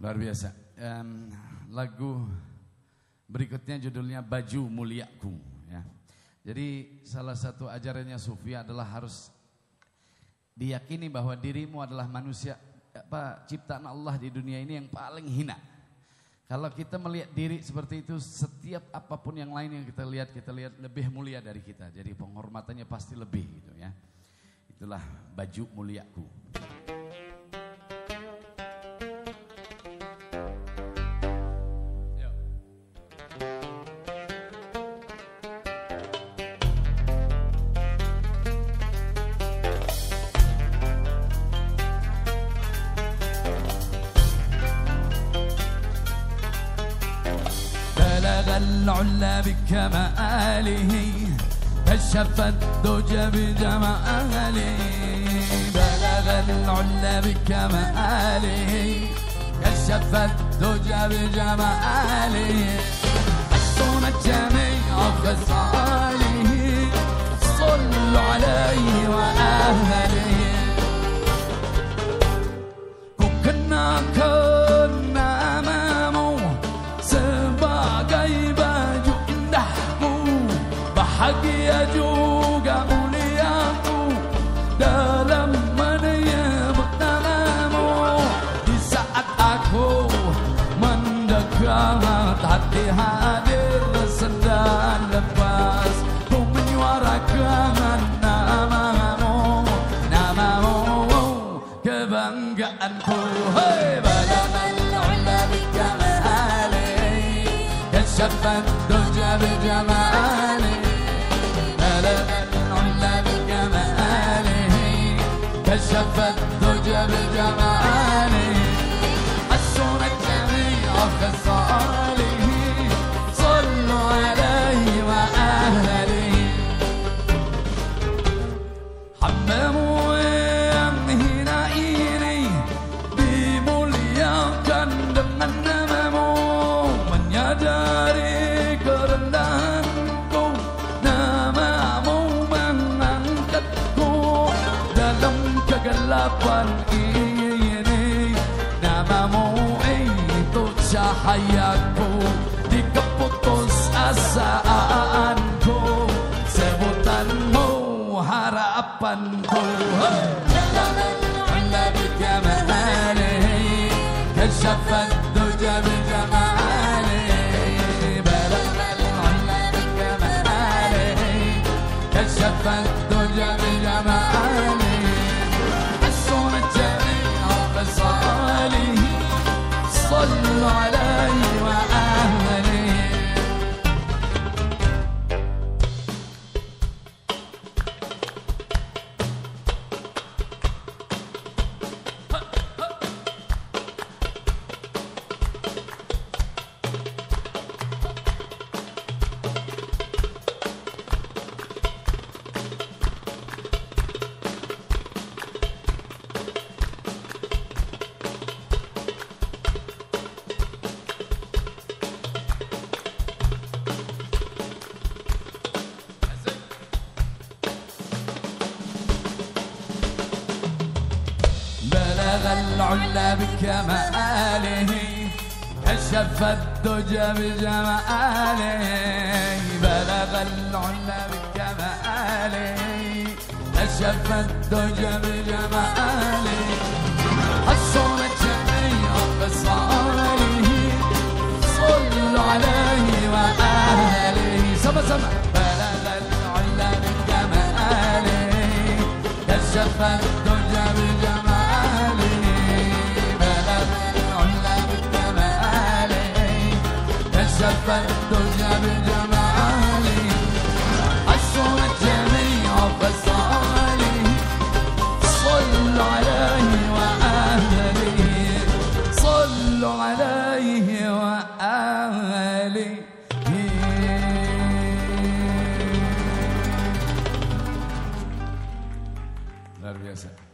Luar biasa. Um, lagu berikutnya judulnya Baju Muliaku. Ya. Jadi salah satu ajarannya Sufi adalah harus diyakini bahwa dirimu adalah manusia apa ciptaan Allah di dunia ini yang paling hina. Kalau kita melihat diri seperti itu, setiap apa pun yang lain yang kita lihat, kita lihat lebih mulia dari kita. Jadi penghormatannya pasti lebih gitu ya. Itulah baju muliaku. العلا بكماله كشف الدجى بجماله. بلغ العلا بكماله كشف الدجى بجماله. حسن جميع خصاله صلوا عليه وأهله كشف الدجى بجماله العلا بكماله كشف الدجى بجماله di asaanku. Sebutanmu harapanku. على بكماله كشف الدجى بجماله بلغ العلا بكماله كشف الدجى بجماله العلا بكماله كشف الدجى بجماله بلغ العلا بكماله كشف الدجى بجماله. حسن جميع خصاله صلوا عليه وآله. سما سما بلغ العلا بكماله كشف الدجى بجماله. كشف الدجى بجماله حسن جميع خصاله صلوا عليه وآله صلوا عليه biasa